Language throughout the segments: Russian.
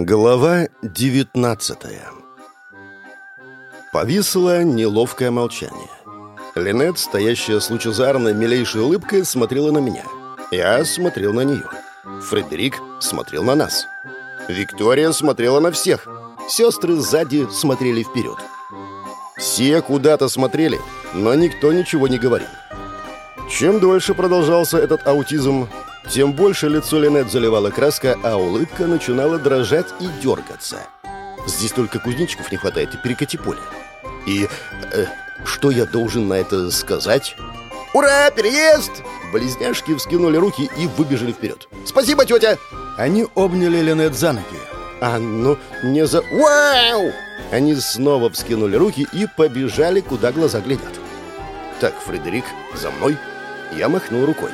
Глава 19 Повисло неловкое молчание. Линет, стоящая с лучезарной, милейшей улыбкой, смотрела на меня. Я смотрел на нее. Фредерик смотрел на нас. Виктория смотрела на всех. Сестры сзади смотрели вперед. Все куда-то смотрели, но никто ничего не говорил. Чем дольше продолжался этот аутизм, тем больше лицо Линет заливала краска, а улыбка начинала дрожать и дергаться. Здесь только кузнечиков не хватает и перекати поле. И э, что я должен на это сказать? «Ура, переезд!» Близняшки вскинули руки и выбежали вперед. «Спасибо, тетя!» Они обняли Линет за ноги. «А ну, не за... Вау!» Они снова вскинули руки и побежали, куда глаза глядят. «Так, Фредерик, за мной!» Я махнул рукой.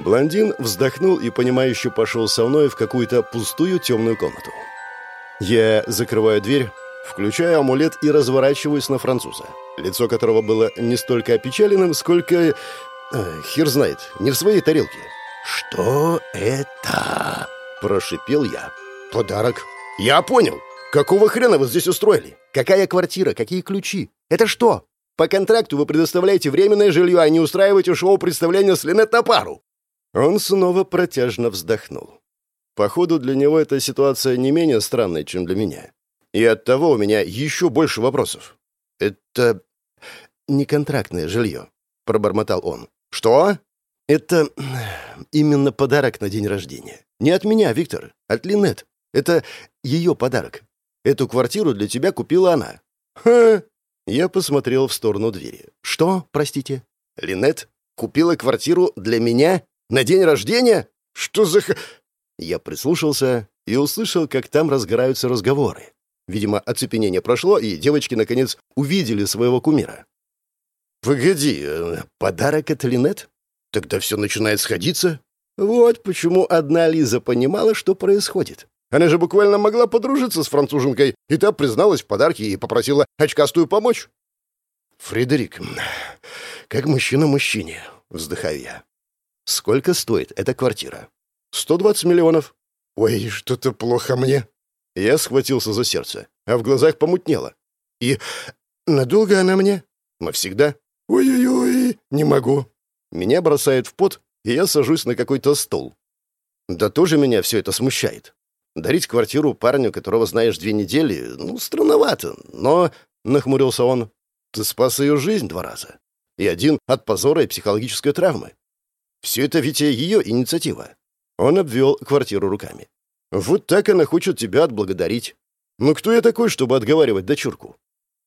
Блондин вздохнул и, понимающе пошел со мной в какую-то пустую темную комнату. Я закрываю дверь, включаю амулет и разворачиваюсь на француза, лицо которого было не столько опечаленным, сколько... Э, хер знает, не в своей тарелке. «Что это?» – прошипел я. «Подарок». «Я понял. Какого хрена вы здесь устроили? Какая квартира? Какие ключи? Это что? По контракту вы предоставляете временное жилье, а не устраиваете шоу-представление с Линет на пару. Он снова протяжно вздохнул. Походу, для него эта ситуация не менее странная, чем для меня. И оттого у меня еще больше вопросов. «Это не контрактное жилье», — пробормотал он. «Что?» «Это именно подарок на день рождения. Не от меня, Виктор, от Линет. Это ее подарок. Эту квартиру для тебя купила она». «Ха!» Я посмотрел в сторону двери. «Что, простите?» «Линет купила квартиру для меня?» На день рождения? Что за х...» Я прислушался и услышал, как там разгораются разговоры. Видимо, оцепенение прошло, и девочки, наконец, увидели своего кумира. «Погоди, э, подарок от Линет? Тогда все начинает сходиться?» Вот почему одна Лиза понимала, что происходит. Она же буквально могла подружиться с француженкой, и та призналась в подарке и попросила очкастую помочь. «Фредерик, как мужчина мужчине», — вздыхаю я. Сколько стоит эта квартира? 120 миллионов. Ой, что-то плохо мне. Я схватился за сердце, а в глазах помутнело. И надолго она мне? Навсегда? Ой-ой-ой, не могу. Меня бросает в пот, и я сажусь на какой-то стол. Да тоже меня все это смущает. Дарить квартиру парню, которого знаешь две недели, ну, странновато, но, — нахмурился он, — ты спас ее жизнь два раза. И один от позора и психологической травмы. Все это ведь ее инициатива. Он обвел квартиру руками. Вот так она хочет тебя отблагодарить. Ну кто я такой, чтобы отговаривать дочурку?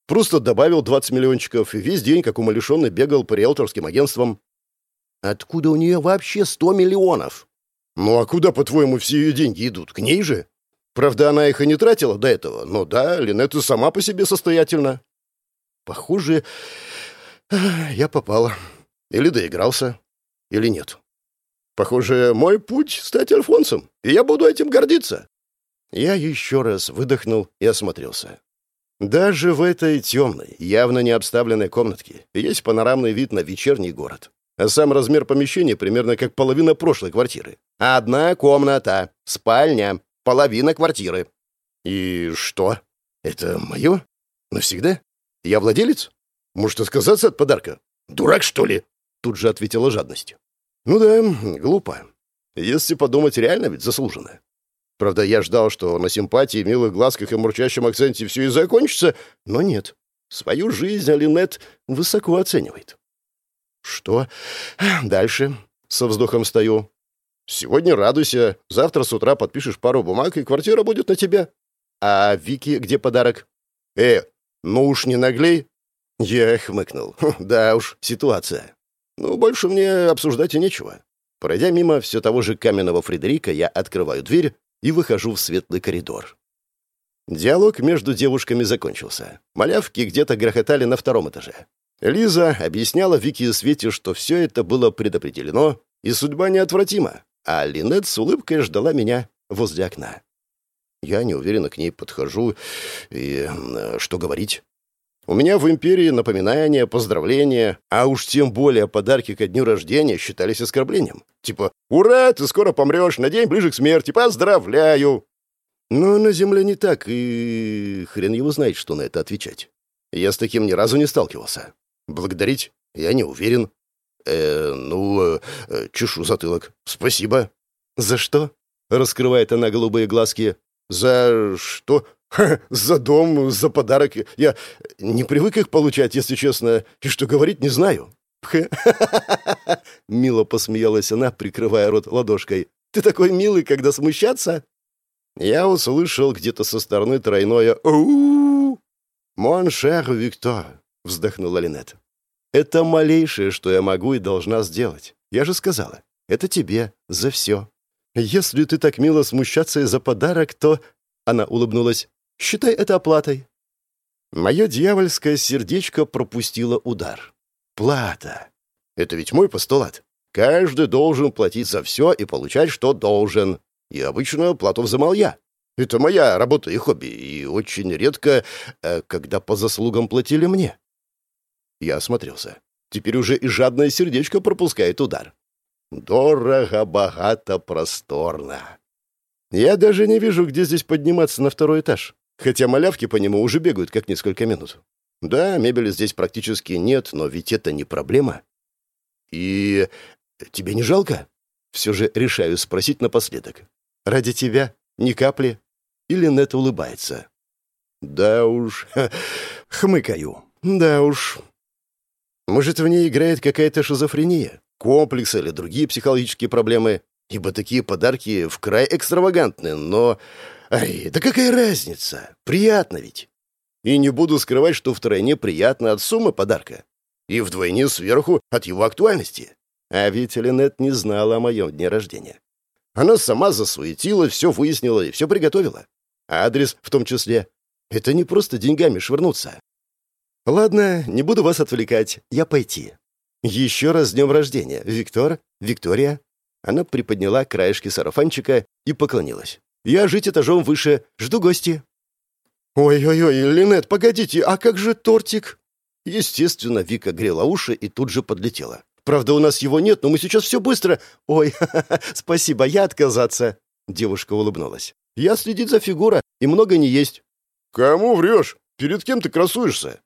Просто добавил 20 миллиончиков и весь день, как умалишенный, бегал по риэлторским агентствам. Откуда у нее вообще 100 миллионов? Ну а куда, по-твоему, все ее деньги идут? К ней же? Правда, она их и не тратила до этого, но да, Линетта сама по себе состоятельна. Похоже, я попала. Или доигрался или нет. Похоже, мой путь — стать Альфонсом, и я буду этим гордиться. Я еще раз выдохнул и осмотрелся. Даже в этой темной, явно не обставленной комнатке есть панорамный вид на вечерний город. А сам размер помещения примерно как половина прошлой квартиры. Одна комната, спальня, половина квартиры. И что? Это мое? Навсегда? Я владелец? Может, отказаться от подарка? Дурак, что ли? Тут же ответила жадностью. Ну да, глупо. Если подумать, реально ведь заслуженно. Правда, я ждал, что на симпатии, милых глазках и мурчащем акценте все и закончится, но нет. Свою жизнь Алинет высоко оценивает. Что? Дальше. Со вздохом стою. Сегодня радуйся. Завтра с утра подпишешь пару бумаг, и квартира будет на тебя. А Вики где подарок? Э, ну уж не наглей. Я хмыкнул. Да уж, ситуация. Ну, больше мне обсуждать и нечего. Пройдя мимо все того же каменного Фредерика, я открываю дверь и выхожу в светлый коридор. Диалог между девушками закончился. Малявки где-то грохотали на втором этаже. Лиза объясняла Вике и Свете, что все это было предопределено, и судьба неотвратима, а Линет с улыбкой ждала меня возле окна. Я неуверенно к ней подхожу и... что говорить? У меня в империи напоминания, поздравления, а уж тем более подарки ко дню рождения считались оскорблением. Типа «Ура, ты скоро помрешь, на день ближе к смерти, поздравляю!» Но на Земле не так, и хрен его знает, что на это отвечать. Я с таким ни разу не сталкивался. Благодарить? Я не уверен. Э, ну, э, чешу затылок. Спасибо. За что? Раскрывает она голубые глазки. За что? Ха, за дом, за подарок. Я не привык их получать, если честно, и что говорить не знаю. Мило посмеялась она, прикрывая рот ладошкой. «Ты такой милый, когда смущаться?» Я услышал где-то со стороны тройное «Оу!» «Мон Виктор», — вздохнула Линет. «Это малейшее, что я могу и должна сделать. Я же сказала, это тебе за все. Если ты так мило смущаться из-за подарок, то...» Она улыбнулась. «Считай это оплатой». Мое дьявольское сердечко пропустило удар. Плата. Это ведь мой постулат. Каждый должен платить за все и получать, что должен. И обычно плату взымал я. Это моя работа и хобби, и очень редко, э, когда по заслугам платили мне. Я осмотрелся. Теперь уже и жадное сердечко пропускает удар. Дорого, богато, просторно. Я даже не вижу, где здесь подниматься на второй этаж, хотя малявки по нему уже бегают как несколько минут. Да, мебели здесь практически нет, но ведь это не проблема. И тебе не жалко? Все же решаю спросить напоследок. Ради тебя? Ни капли? Или Нет улыбается? Да уж, хмыкаю. Да уж. Может, в ней играет какая-то шизофрения, комплекс или другие психологические проблемы, ибо такие подарки в край экстравагантны, но... Ай, да какая разница? Приятно ведь. И не буду скрывать, что втройне приятно от суммы подарка. И вдвойне сверху от его актуальности. А ведь Линет не знала о моем дне рождения. Она сама засуетила, все выяснила и все приготовила. А адрес в том числе. Это не просто деньгами швырнуться. Ладно, не буду вас отвлекать, я пойти. Еще раз с днем рождения, Виктор, Виктория. Она приподняла краешки сарафанчика и поклонилась. Я жить этажом выше, жду гости. «Ой-ой-ой, Линет, погодите, а как же тортик?» Естественно, Вика грела уши и тут же подлетела. «Правда, у нас его нет, но мы сейчас все быстро...» «Ой, спасибо, я отказаться!» Девушка улыбнулась. «Я следить за фигура и много не есть». «Кому врешь? Перед кем ты красуешься?»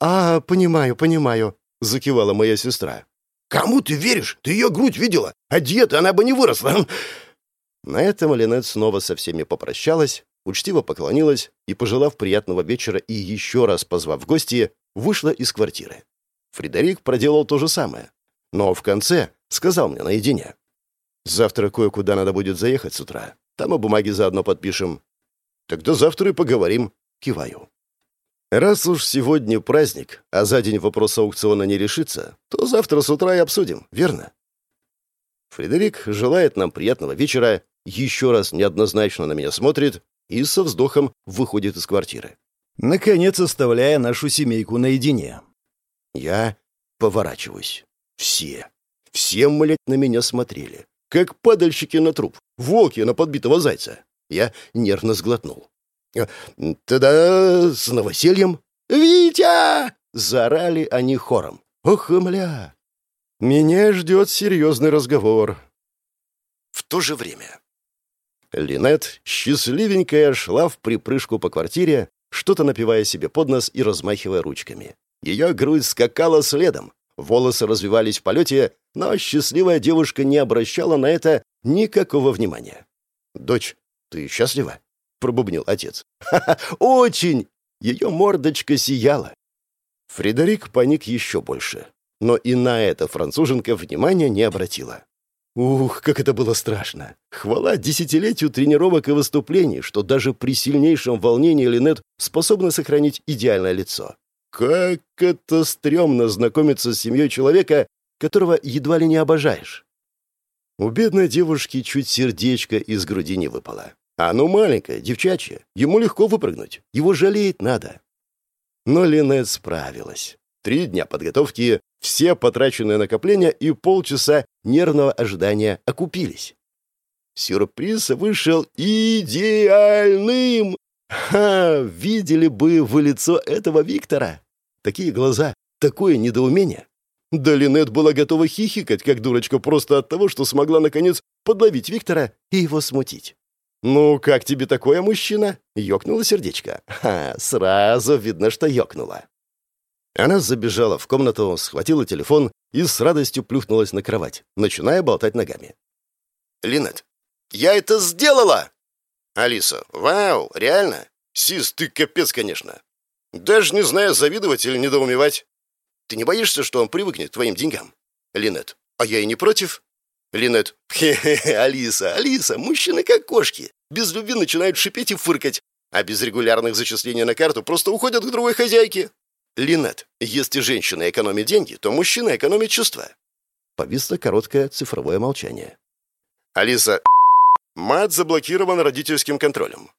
«А, понимаю, понимаю», — закивала моя сестра. «Кому ты веришь? Ты ее грудь видела? А диета она бы не выросла!» На этом Линет снова со всеми попрощалась, учтиво поклонилась и, пожелав приятного вечера и еще раз позвав в гости, вышла из квартиры. Фредерик проделал то же самое, но в конце сказал мне наедине. «Завтра кое-куда надо будет заехать с утра. Там и бумаги заодно подпишем». «Тогда завтра и поговорим», — киваю. «Раз уж сегодня праздник, а за день вопрос аукциона не решится, то завтра с утра и обсудим, верно?» Фредерик желает нам приятного вечера, еще раз неоднозначно на меня смотрит и со вздохом выходит из квартиры. Наконец, оставляя нашу семейку наедине. Я поворачиваюсь. Все, все, млядь, на меня смотрели. Как падальщики на труп, волки на подбитого зайца. Я нервно сглотнул. «Э, «Тогда с новосельем?» «Витя!» — заорали они хором. «Ох, мля!» «Меня ждет серьезный разговор». В то же время Линет, счастливенькая, шла в припрыжку по квартире, что-то напивая себе под нос и размахивая ручками. Ее грудь скакала следом, волосы развивались в полете, но счастливая девушка не обращала на это никакого внимания. «Дочь, ты счастлива?» — пробубнил отец. «Ха-ха, очень!» Ее мордочка сияла. Фредерик паник еще больше, но и на это француженка внимания не обратила. Ух, как это было страшно! Хвала десятилетию тренировок и выступлений, что даже при сильнейшем волнении Линет способна сохранить идеальное лицо. Как это стрёмно знакомиться с семьей человека, которого едва ли не обожаешь. У бедной девушки чуть сердечко из груди не выпало. А оно маленькое, девчачье. Ему легко выпрыгнуть. Его жалеет надо. Но Линет справилась. Три дня подготовки, все потраченные накопления и полчаса нервного ожидания окупились. Сюрприз вышел идеальным! Ха! Видели бы вы лицо этого Виктора! Такие глаза, такое недоумение! Да Линет была готова хихикать, как дурочка, просто от того, что смогла, наконец, подловить Виктора и его смутить. «Ну, как тебе такое, мужчина?» — ёкнуло сердечко. Ха, сразу видно, что ёкнуло. Она забежала в комнату, схватила телефон и с радостью плюхнулась на кровать, начиная болтать ногами. «Линет, я это сделала!» «Алиса, вау, реально? Сис, ты капец, конечно. Даже не знаю, завидовать или недоумевать. Ты не боишься, что он привыкнет к твоим деньгам?» Линет, а я и не против. Линет, хе-хе, Алиса, Алиса, мужчины как кошки. Без любви начинают шипеть и фыркать, а без регулярных зачислений на карту просто уходят к другой хозяйке. Линет, если женщина экономит деньги, то мужчина экономит чувства. Повисло короткое цифровое молчание. Алиса, мат заблокирован родительским контролем.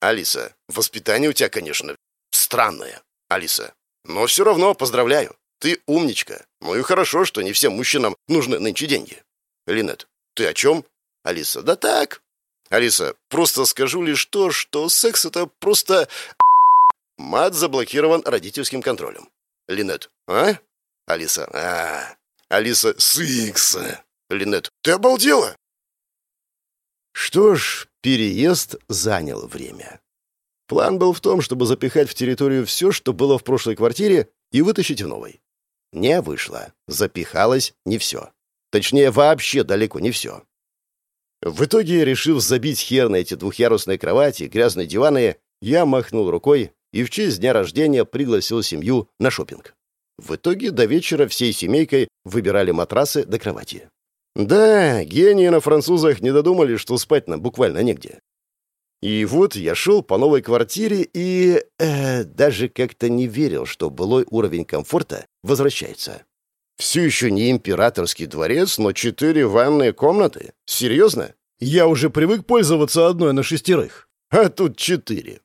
Алиса, воспитание у тебя, конечно, странное. Алиса, но все равно поздравляю. Ты умничка. Ну и хорошо, что не всем мужчинам нужны нынче деньги. Линет, ты о чем? Алиса, да так. Алиса, просто скажу лишь то, что секс это просто... Мат заблокирован родительским контролем. Линет, а? Алиса, а. Алиса, секс. Линет, ты обалдела? Что ж, переезд занял время. План был в том, чтобы запихать в территорию все, что было в прошлой квартире, и вытащить в новой. Не вышло. Запихалось не все. Точнее, вообще далеко не все. В итоге, решив забить хер на эти двухъярусные кровати, грязные диваны, я махнул рукой и в честь дня рождения пригласил семью на шопинг. В итоге до вечера всей семейкой выбирали матрасы до кровати. Да, гении на французах не додумали, что спать нам буквально негде. И вот я шел по новой квартире и э, даже как-то не верил, что былой уровень комфорта возвращается. Все еще не императорский дворец, но четыре ванные комнаты? Серьезно? Я уже привык пользоваться одной на шестерых. А тут четыре.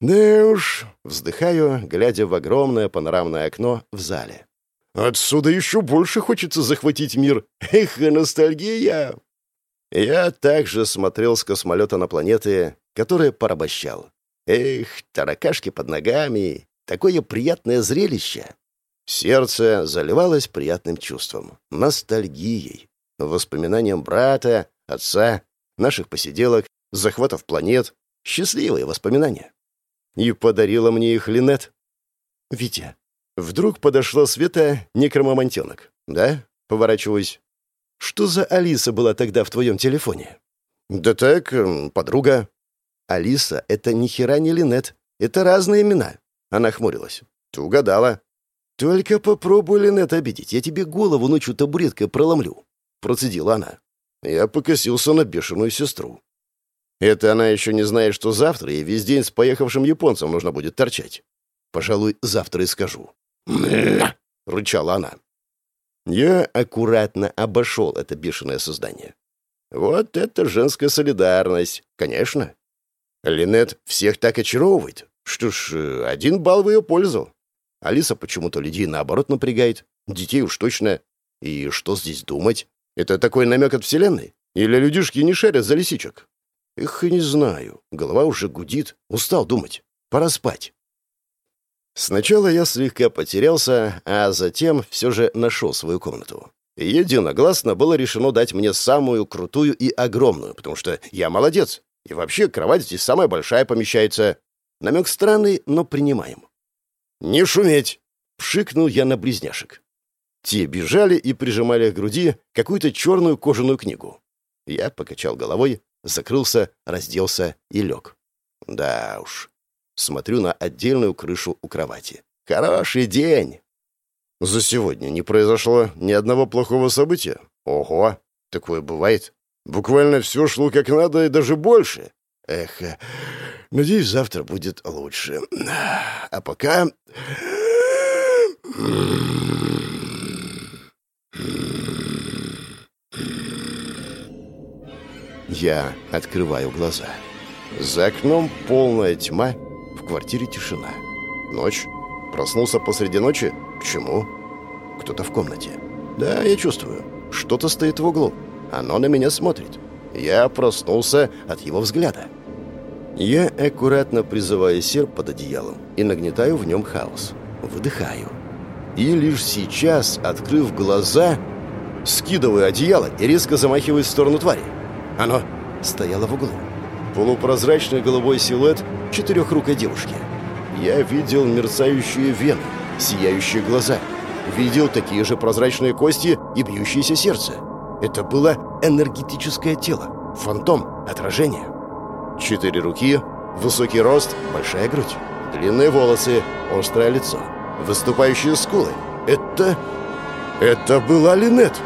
Да уж, вздыхаю, глядя в огромное панорамное окно в зале. Отсюда еще больше хочется захватить мир. Эх, ностальгия! Я также смотрел с космолета на планеты, которые порабощал. Эх, таракашки под ногами. Такое приятное зрелище. Сердце заливалось приятным чувством, ностальгией, воспоминанием брата, отца, наших посиделок, захватов планет, счастливые воспоминания. И подарила мне их Линет. «Витя». Вдруг подошла Света некромомонтенок. «Да?» — поворачиваюсь. Что за Алиса была тогда в твоем телефоне? Да так, подруга. Алиса — это ни хера не Линет. Это разные имена. Она хмурилась. Ты угадала. Только попробуй Линет обидеть. Я тебе голову ночью табуреткой проломлю. Процедила она. Я покосился на бешеную сестру. Это она еще не знает, что завтра ей весь день с поехавшим японцем нужно будет торчать. Пожалуй, завтра и скажу. рычала она. Я аккуратно обошел это бешеное создание. Вот это женская солидарность, конечно. Линет всех так очаровывает. Что ж, э, один балл в ее пользу. Алиса почему-то людей наоборот напрягает. Детей уж точно. И что здесь думать? Это такой намек от вселенной? Или людишки не шарят за лисичек? Эх, и не знаю. Голова уже гудит. Устал думать. Пора спать. Сначала я слегка потерялся, а затем все же нашел свою комнату. Единогласно было решено дать мне самую крутую и огромную, потому что я молодец. И вообще, кровать здесь самая большая помещается. Намек странный, но принимаем. «Не шуметь!» — пшикнул я на близняшек. Те бежали и прижимали к груди какую-то черную кожаную книгу. Я покачал головой, закрылся, разделся и лег. Да уж, Смотрю на отдельную крышу у кровати. Хороший день. За сегодня не произошло ни одного плохого события. Ого, такое бывает. Буквально все шло как надо и даже больше. Эх, надеюсь, завтра будет лучше. А пока... Я открываю глаза. За окном полная тьма в квартире тишина. Ночь. Проснулся посреди ночи? Почему? Кто-то в комнате. Да, я чувствую. Что-то стоит в углу. Оно на меня смотрит. Я проснулся от его взгляда. Я аккуратно призываю серп под одеялом и нагнетаю в нем хаос. Выдыхаю. И лишь сейчас, открыв глаза, скидываю одеяло и резко замахиваюсь в сторону твари. Оно стояло в углу. Полупрозрачный голубой силуэт четырехрукой девушки. Я видел мерцающие вены, сияющие глаза. Видел такие же прозрачные кости и бьющееся сердце. Это было энергетическое тело. Фантом, отражение. Четыре руки, высокий рост, большая грудь. Длинные волосы, острое лицо. Выступающие скулы. Это... Это была Линет.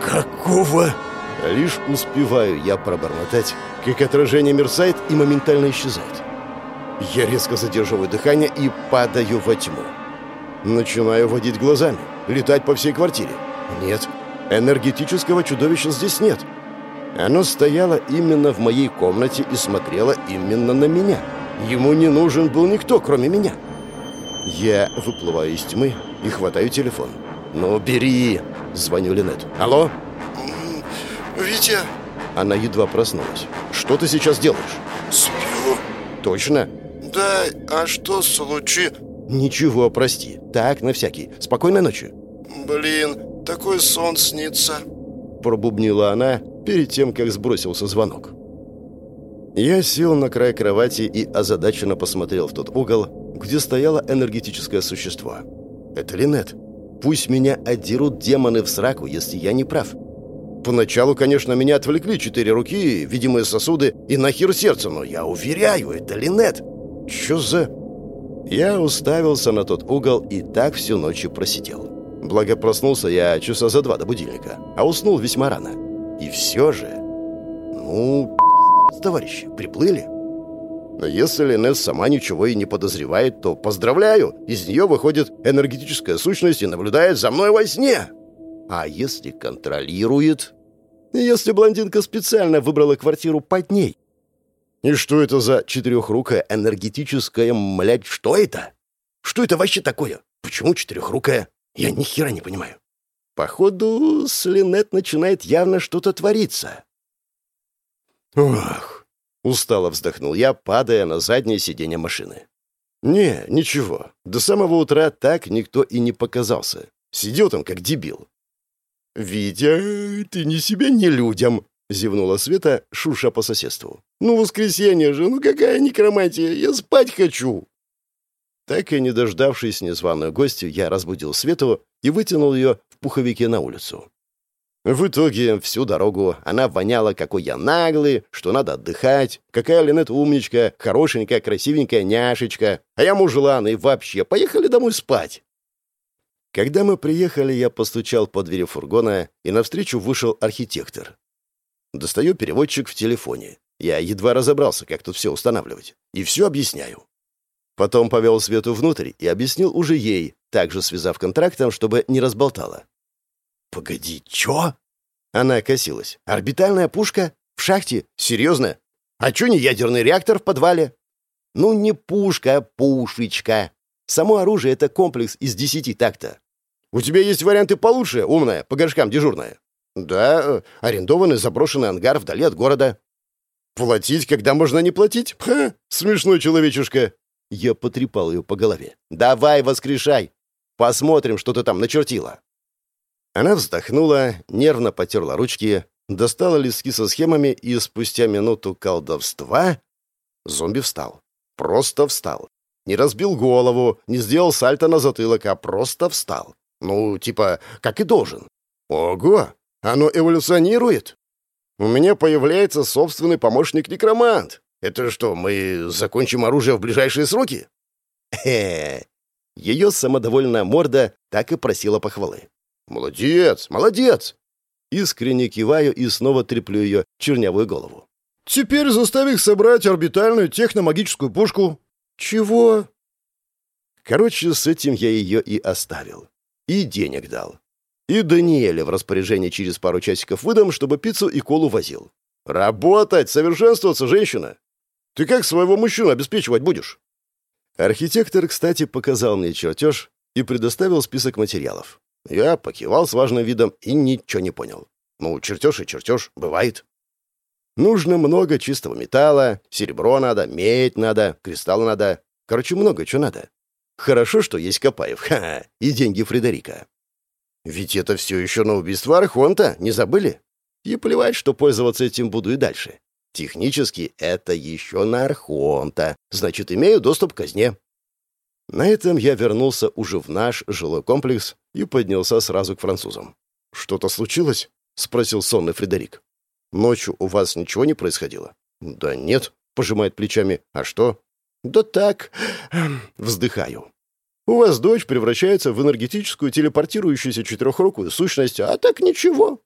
К какого... Лишь успеваю я пробормотать, как отражение мерцает и моментально исчезает. Я резко задерживаю дыхание и падаю во тьму. Начинаю водить глазами, летать по всей квартире. Нет, энергетического чудовища здесь нет. Оно стояло именно в моей комнате и смотрело именно на меня. Ему не нужен был никто, кроме меня. Я выплываю из тьмы и хватаю телефон. «Ну, бери!» — звоню Линет. «Алло?» «Витя!» Она едва проснулась. «Что ты сейчас делаешь?» «Сплю». «Точно?» «Да, а что случи...» «Ничего, прости. Так, на всякий. Спокойной ночи». «Блин, такой сон снится». Пробубнила она перед тем, как сбросился звонок. Я сел на край кровати и озадаченно посмотрел в тот угол, где стояло энергетическое существо. Это Линет. Пусть меня отдерут демоны в сраку, если я не прав. Поначалу, конечно, меня отвлекли четыре руки, видимые сосуды и нахер сердце, но я уверяю, это Линет. Чё за... Я уставился на тот угол и так всю ночь и просидел. Благо проснулся я часа за два до будильника, а уснул весьма рано. И все же... Ну, пиздец, товарищи, приплыли. Но если Линет сама ничего и не подозревает, то поздравляю, из нее выходит энергетическая сущность и наблюдает за мной во сне. А если контролирует? Если блондинка специально выбрала квартиру под ней? И что это за четырехрукая энергетическая, млядь, что это? Что это вообще такое? Почему четырехрукая? Я ни хера не понимаю. Походу, с Линет начинает явно что-то твориться. Ох, устало вздохнул я, падая на заднее сиденье машины. Не, ничего. До самого утра так никто и не показался. Сидел там как дебил. «Витя, ты ни себе, ни людям!» — зевнула Света, шурша по соседству. «Ну, воскресенье же, ну какая некромантия, я спать хочу!» Так и не дождавшись незваную гостью, я разбудил Свету и вытянул ее в пуховике на улицу. В итоге всю дорогу она воняла, какой я наглый, что надо отдыхать, какая Линет умничка, хорошенькая, красивенькая няшечка, а я мужлан, и вообще, поехали домой спать. Когда мы приехали, я постучал по двери фургона, и навстречу вышел архитектор. Достаю переводчик в телефоне. Я едва разобрался, как тут все устанавливать. И все объясняю. Потом повел Свету внутрь и объяснил уже ей, также связав контрактом, чтобы не разболтала. «Погоди, чё?» Она косилась. «Орбитальная пушка? В шахте? Серьезно? А чё не ядерный реактор в подвале?» «Ну, не пушка, а пушечка. Само оружие — это комплекс из десяти такта. У тебя есть варианты получше, умная, по горшкам дежурная?» «Да, арендованный заброшенный ангар вдали от города». «Платить, когда можно не платить? Ха, смешной человечушка!» Я потрепал ее по голове. «Давай, воскрешай! Посмотрим, что ты там начертила!» Она вздохнула, нервно потерла ручки, достала листки со схемами, и спустя минуту колдовства зомби встал. Просто встал. Не разбил голову, не сделал сальто на затылок, а просто встал. Ну, типа, как и должен. Ого! Оно эволюционирует? У меня появляется собственный помощник-некромант. Это что, мы закончим оружие в ближайшие сроки? Хе. Ее самодовольная морда так и просила похвалы. Молодец, молодец. Искренне киваю и снова треплю ее чернявую голову. Теперь заставь их собрать орбитальную техномагическую пушку. Чего? Короче, с этим я ее и оставил. И денег дал. И Даниэля в распоряжение через пару часиков выдам, чтобы пиццу и колу возил. Работать, совершенствоваться, женщина. Ты как своего мужчину обеспечивать будешь? Архитектор, кстати, показал мне чертеж и предоставил список материалов. Я покивал с важным видом и ничего не понял. Ну, чертеж и чертеж, бывает. Нужно много чистого металла, серебро надо, медь надо, кристаллы надо. Короче, много чего надо. Хорошо, что есть Копаев, ха, и деньги Фредерика. Ведь это все еще на убийство Архонта, не забыли? И плевать, что пользоваться этим буду и дальше. Технически это еще на Архонта, значит, имею доступ к казне. На этом я вернулся уже в наш жилой комплекс и поднялся сразу к французам. «Что-то случилось?» — спросил сонный Фредерик. «Ночью у вас ничего не происходило?» «Да нет», — пожимает плечами. «А что?» «Да так...» — вздыхаю. «У вас дочь превращается в энергетическую телепортирующуюся четырехрукую сущность, а так ничего».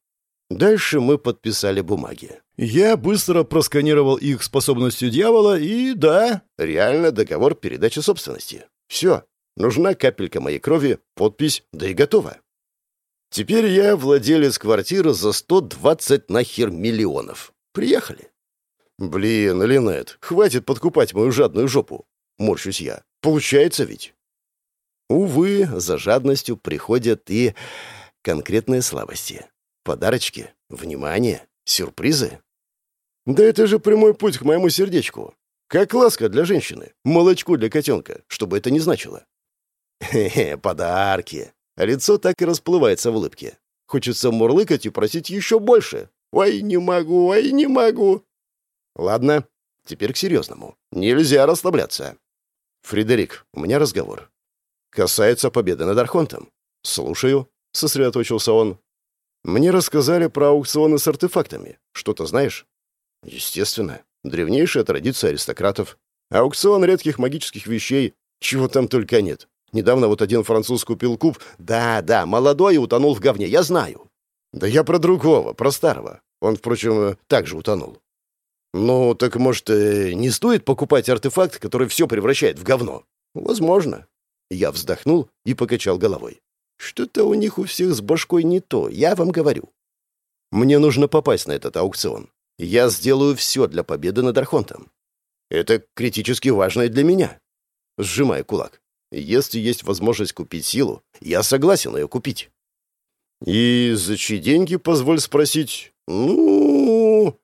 Дальше мы подписали бумаги. Я быстро просканировал их способностью дьявола, и да, реально договор передачи собственности. Все, нужна капелька моей крови, подпись, да и готово. Теперь я владелец квартиры за 120 нахер миллионов. Приехали. Блин, Линет, хватит подкупать мою жадную жопу. Морщусь я. Получается ведь? Увы, за жадностью приходят и конкретные слабости. Подарочки, внимание, сюрпризы. Да это же прямой путь к моему сердечку. Как ласка для женщины, молочку для котенка, что бы это ни значило. Хе-хе, подарки. А лицо так и расплывается в улыбке. Хочется мурлыкать и просить еще больше. Ой, не могу, ой, не могу. Ладно, теперь к серьезному. Нельзя расслабляться. Фредерик, у меня разговор. Касается победы над Архонтом. Слушаю, сосредоточился он. Мне рассказали про аукционы с артефактами. Что-то знаешь? Естественно. Древнейшая традиция аристократов. Аукцион редких магических вещей. Чего там только нет. Недавно вот один француз купил куб. Да, да, молодой и утонул в говне, я знаю. Да я про другого, про старого. Он, впрочем, также утонул. Ну, так, может, э, не стоит покупать артефакт, который все превращает в говно? Возможно. Я вздохнул и покачал головой. Что-то у них у всех с башкой не то, я вам говорю. Мне нужно попасть на этот аукцион. Я сделаю все для победы над Архонтом. Это критически важно и для меня. Сжимая кулак. Если есть возможность купить силу, я согласен ее купить. И за чьи деньги, позволь спросить? Ну...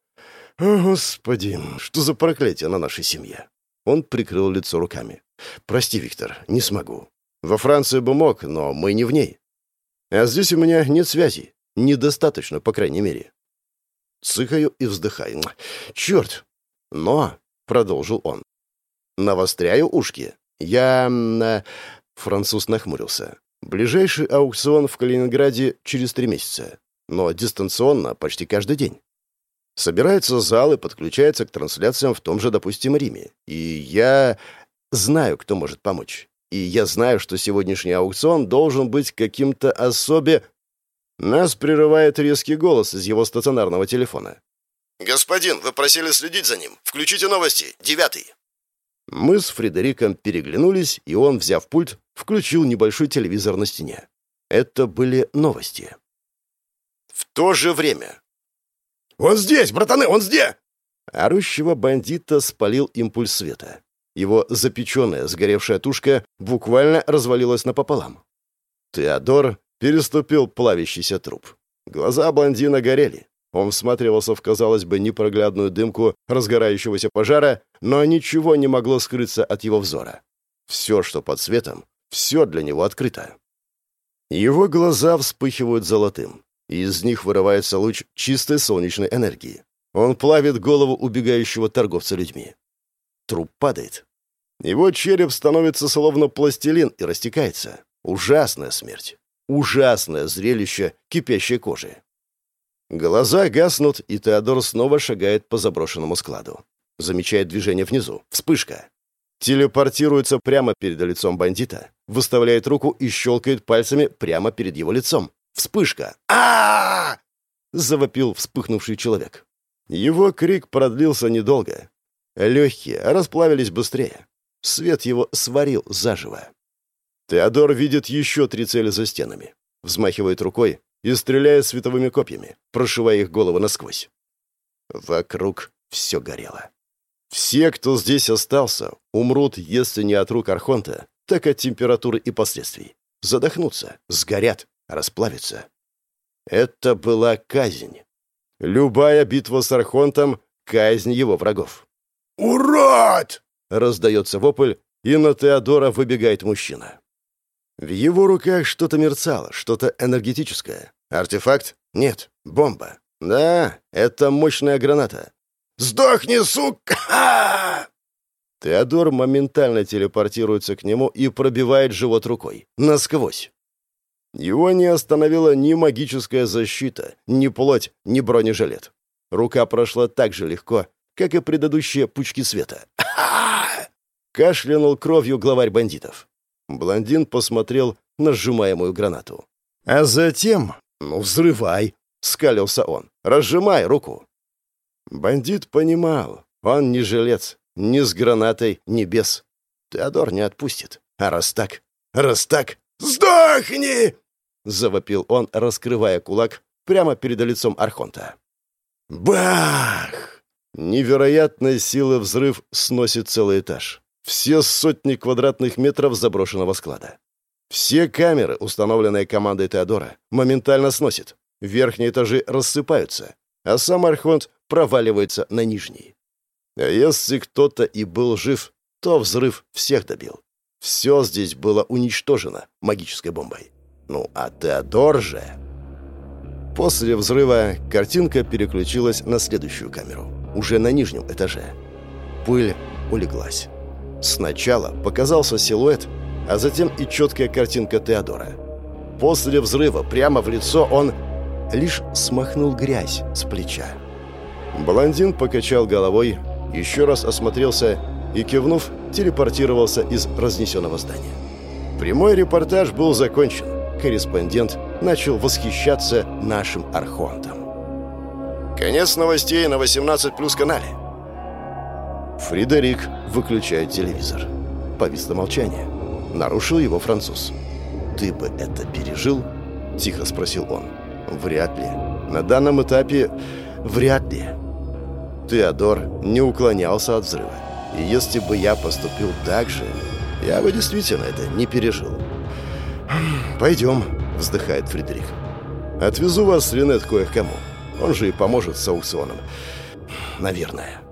О, Господи, что за проклятие на нашей семье? Он прикрыл лицо руками. Прости, Виктор, не смогу. Во Франции бы мог, но мы не в ней. А здесь у меня нет связи. Недостаточно, по крайней мере. Цыкаю и вздыхаю. Черт! Но, — продолжил он, — навостряю ушки. Я... Э, француз нахмурился. Ближайший аукцион в Калининграде через три месяца. Но дистанционно почти каждый день. Собирается зал и подключается к трансляциям в том же, допустим, Риме. И я знаю, кто может помочь. И я знаю, что сегодняшний аукцион должен быть каким-то особе... Нас прерывает резкий голос из его стационарного телефона. «Господин, вы просили следить за ним. Включите новости. Девятый». Мы с Фредериком переглянулись, и он, взяв пульт, включил небольшой телевизор на стене. Это были новости. В то же время. «Он здесь, братаны, он здесь!» Орущего бандита спалил импульс света. Его запеченная, сгоревшая тушка буквально развалилась напополам. Теодор переступил плавящийся труп. Глаза блондина горели. Он всматривался в, казалось бы, непроглядную дымку разгорающегося пожара, но ничего не могло скрыться от его взора. Все, что под светом, все для него открыто. Его глаза вспыхивают золотым, и из них вырывается луч чистой солнечной энергии. Он плавит голову убегающего торговца людьми. Труп падает. Его череп становится словно пластилин и растекается. Ужасная смерть. Ужасное зрелище кипящей кожи. Глаза гаснут, и Теодор снова шагает по заброшенному складу. Замечает движение внизу. Вспышка. Телепортируется прямо перед лицом бандита. Выставляет руку и щелкает пальцами прямо перед его лицом. Вспышка. а, Завопил вспыхнувший человек. Его крик продлился недолго. Легкие расплавились быстрее. Свет его сварил заживо. Теодор видит еще три цели за стенами. Взмахивает рукой и стреляет световыми копьями, прошивая их головы насквозь. Вокруг все горело. Все, кто здесь остался, умрут, если не от рук Архонта, так от температуры и последствий. Задохнутся, сгорят, расплавятся. Это была казнь. Любая битва с Архонтом — казнь его врагов. «Урод!» — раздается вопль, и на Теодора выбегает мужчина. В его руках что-то мерцало, что-то энергетическое. Артефакт? Нет, бомба. Да, это мощная граната. Сдохни, сука!» Теодор моментально телепортируется к нему и пробивает живот рукой. Насквозь. Его не остановила ни магическая защита, ни плоть, ни бронежилет. Рука прошла так же легко, как и предыдущие пучки света. Кашлянул кровью главарь бандитов. Блондин посмотрел на сжимаемую гранату. А затем... «Ну, взрывай!» — скалился он. «Разжимай руку!» Бандит понимал, он не жилец, ни с гранатой, ни без. Теодор не отпустит. А раз так, раз так, сдохни! Завопил он, раскрывая кулак прямо перед лицом Архонта. Бах! Невероятной силы взрыв сносит целый этаж. Все сотни квадратных метров заброшенного склада. Все камеры, установленные командой Теодора, моментально сносит. Верхние этажи рассыпаются, а сам Архонт проваливается на нижний. А если кто-то и был жив, то взрыв всех добил. Все здесь было уничтожено магической бомбой. Ну, а Теодор же... После взрыва картинка переключилась на следующую камеру, уже на нижнем этаже. Пыль улеглась. Сначала показался силуэт, а затем и четкая картинка Теодора. После взрыва прямо в лицо он лишь смахнул грязь с плеча. Блондин покачал головой, еще раз осмотрелся и, кивнув, телепортировался из разнесенного здания. Прямой репортаж был закончен. Корреспондент начал восхищаться нашим архонтом. Конец новостей на 18 плюс канале. Фридерик выключает телевизор. Повисло молчание. Нарушил его француз. «Ты бы это пережил?» — тихо спросил он. «Вряд ли. На данном этапе вряд ли». Теодор не уклонялся от взрыва. И если бы я поступил так же, я бы действительно это не пережил. «Пойдем», — вздыхает Фредерик. «Отвезу вас Ренет кое к кому. Он же и поможет с аукционом. Наверное».